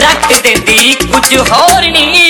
ਰੱਖ ਦਿੰਦੀ ਕੁਝ ਹੋਰ ਨਹੀਂ